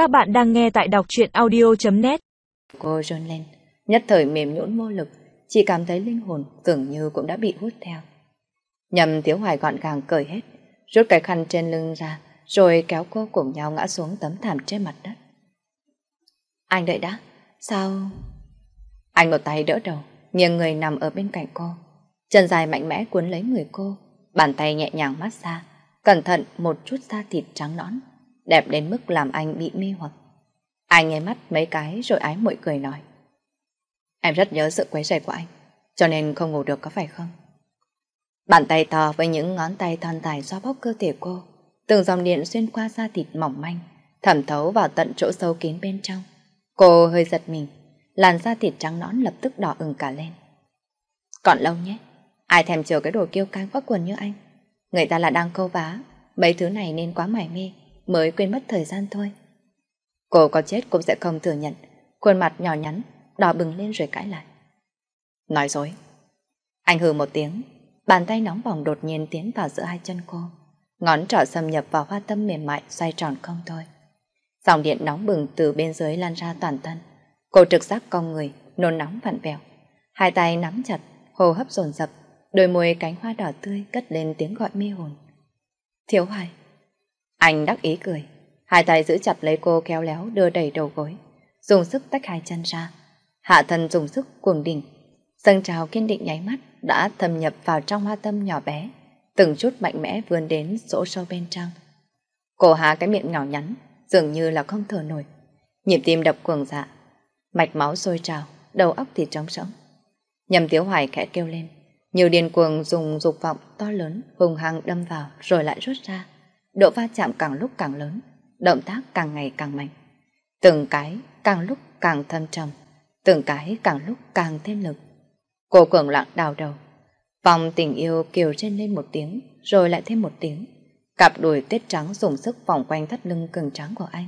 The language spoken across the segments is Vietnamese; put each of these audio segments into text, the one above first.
Các bạn đang nghe tại đọc truyện audio.net Cô rôn lên, nhất thời mềm nhũn vô lực, chỉ cảm thấy linh hồn tưởng như cũng đã bị hút theo. Nhầm Tiếu Hoài gọn gàng cởi hết, rút cái khăn trên lưng ra, rồi kéo cô cùng nhau ngã xuống tấm thảm trên mặt đất. Anh đợi đã, sao... Anh một tay đỡ đầu, nghiêng người nằm ở bên cạnh cô. Chân dài mạnh mẽ cuốn lấy người cô, bàn tay nhẹ nhàng mát xa, cẩn thận một chút da thịt trắng nõn, đẹp đến mức làm anh bị mê hoặc. Anh nghe mắt mấy cái rồi ái muội cười nói. Em rất nhớ sự quấy rầy của anh, cho nên không ngủ được có phải không? Bàn tay to với những ngón tay thon dài xoa bóp cơ thể cô, từng dòng điện xuyên qua da thịt mỏng manh, thẩm thấu vào tận chỗ sâu kín bên trong. Cô hơi giật mình, làn da thịt trắng nõn lập tức đỏ ửng cả lên. Còn lâu nhé, ai thèm chờ cái đồ kiêu căng quắc quần như anh. Người ta là đang câu vá, mấy thứ này nên quá mải mê, mới quên mất thời gian thôi. Cô có chết cũng sẽ không thừa nhận, khuôn mặt nhỏ nhắn, đỏ bừng lên rồi cãi lại. Nói dối. Anh hừ một tiếng, bàn tay nóng bỏng đột nhiên tiến vào giữa hai chân cô. Ngón trỏ xâm nhập vào hoa tâm mềm mại xoay tròn không thôi. Dòng điện nóng bừng từ bên dưới lan ra toàn thân. Cô trực giác con người, nôn nóng vặn vẹo. Hai tay nắm chặt, hô hấp dồn dập, đôi môi cánh hoa đỏ tươi cất lên tiếng gọi mê hồn. Thiếu hoài. Anh đắc ý cười, hai tay giữ chặt lấy cô kéo léo đưa đẩy đầu gối, dùng sức tách hai chân ra. Hạ thân dùng sức cuồng đỉnh, dâng trào kiên định nháy mắt đã thâm nhập vào trong hoa tâm nhỏ bé, từng chút mạnh mẽ vươn đến chỗ sâu bên trong. Cô há cái miệng nhỏ nhắn, dường như là không thở nổi. Nhịp tim đập cuồng dạ, mạch máu sôi trào, đầu óc thì trống rỗng. Nhầm Tiếu Hoài khẽ kêu lên, nhiều điên cuồng dùng dục vọng to lớn hùng hăng đâm vào rồi lại rút ra. Độ va chạm càng lúc càng lớn, động tác càng ngày càng mạnh. Từng cái càng lúc càng thâm trầm, từng cái càng lúc càng thêm lực. Cô cuồng lặng đào đầu. Vòng tình yêu kiều trên lên một tiếng, rồi lại thêm một tiếng. Cặp đùi tiết trắng dùng sức vòng quanh thắt lưng cứng trắng của anh.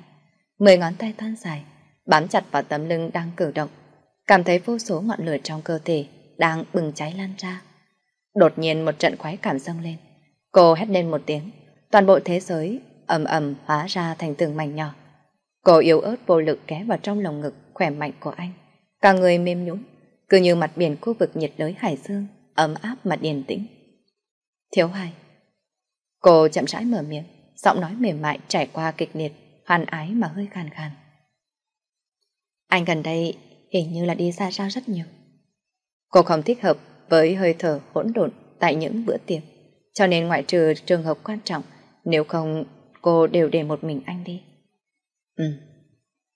Mười ngón tay thon dài, bám chặt vào tấm lưng đang cử động. Cảm thấy vô số ngọn lửa trong cơ thể đang bừng cháy lan ra. Đột nhiên một trận khoái cảm dâng lên. Cô hét lên một tiếng, toàn bộ thế giới ầm ầm hóa ra thành từng mảnh nhỏ. Cô yếu ớt vô lực ghé vào trong lồng ngực khỏe mạnh của anh. Cả người mềm nhũn, cứ như mặt biển khu vực nhiệt đới Hải Dương, ấm áp mà điềm tĩnh. Thiếu hai. Cô chậm rãi mở miệng, giọng nói mềm mại trải qua kịch liệt, hoan ái mà hơi khàn khàn. Anh gần đây hình như là đi xa sao rất nhiều. Cô không thích hợp với hơi thở hỗn độn tại những bữa tiệc, cho nên ngoại trừ trường hợp quan trọng, nếu không cô đều để một mình anh đi. Ừ.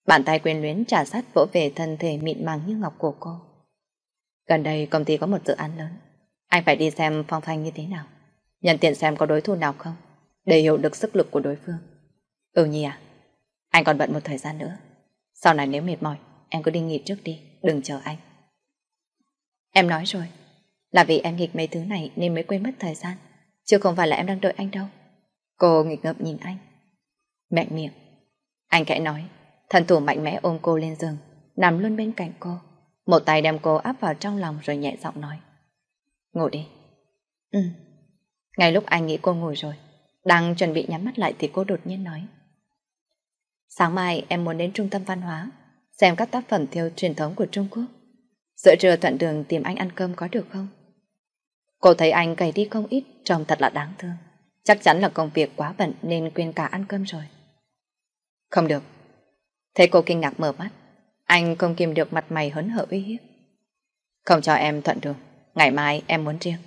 Bàn tay quyền luyến trả sát vỗ về thân thể mịn màng như ngọc của cô. Gần đây công ty có một dự án lớn. Anh phải đi xem phong phanh như thế nào. Nhận tiện xem có đối thủ nào không. Để hiểu được sức lực của đối phương. Ừ nhi à? Anh còn bận một thời gian nữa. Sau này nếu mệt mỏi, em cứ đi nghỉ trước đi. Đừng chờ anh. Em nói rồi. Là vì em nghịch mấy thứ này nên mới quên mất thời gian. Chứ không phải là em đang đợi anh đâu. Cô nghịch ngợp nhìn anh. Mạnh miệng. Anh kẽ nói. Thần thủ mạnh mẽ ôm cô lên giường. Nằm luôn bên cạnh cô. Một tay đem cô áp vào trong lòng rồi nhẹ giọng nói. Ngủ đi. Ừ. Ngay lúc anh nghĩ cô ngủ rồi. Đang chuẩn bị nhắm mắt lại thì cô đột nhiên nói. Sáng mai em muốn đến trung tâm văn hóa xem các tác phẩm theo truyền thống của Trung Quốc. Giữa trưa thuận đường tìm anh ăn cơm có được không? Cô thấy anh gầy đi không ít, trông thật là đáng thương. Chắc chắn là công việc quá bận nên quên cả ăn cơm rồi. Không được. Thấy cô kinh ngạc mở mắt, anh không kìm được mặt mày hớn hở uy hiếp. Không cho em thuận đường, ngày mai em muốn riêng.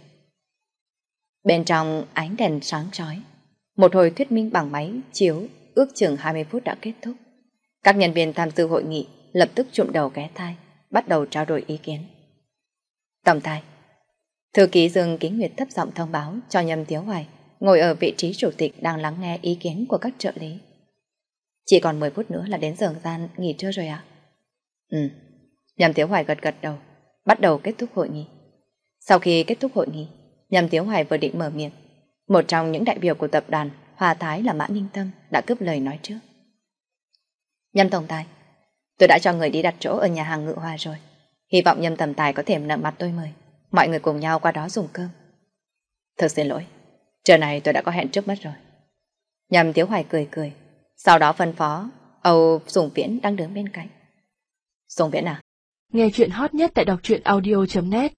Bên trong ánh đèn sáng chói, một hồi thuyết minh bằng máy chiếu ước chừng 20 phút đã kết thúc. Các nhân viên tham dự hội nghị lập tức trụm đầu ghé thai, bắt đầu trao đổi ý kiến. Tổng tài Thư ký Dương Kính Nguyệt thấp giọng thông báo cho Nhâm Tiếu Hoài ngồi ở vị trí chủ tịch đang lắng nghe ý kiến của các trợ lý. Chỉ còn 10 phút nữa là đến giờ gian nghỉ trưa rồi ạ. Ừ, Nhâm Tiếu Hoài gật gật đầu, bắt đầu kết thúc hội nghị. Sau khi kết thúc hội nghị, Nhâm Tiếu Hoài vừa định mở miệng. Một trong những đại biểu của tập đoàn Hòa Thái là Mã Ninh Tâm đã cướp lời nói trước. Nhâm Tổng Tài, tôi đã cho người đi đặt chỗ ở nhà hàng Ngự Hoa rồi. Hy vọng Nhâm Tầm Tài có thể nợ mặt tôi mời. Mọi người cùng nhau qua đó dùng cơm. Thật xin lỗi, trưa này tôi đã có hẹn trước mất rồi. nhầm Tiếu Hoài cười cười, sau đó phân phó Âu Sùng Viễn đang đứng bên cạnh. Sùng Viễn à? Nghe chuyện hot nhất tại đọc truyện audio.net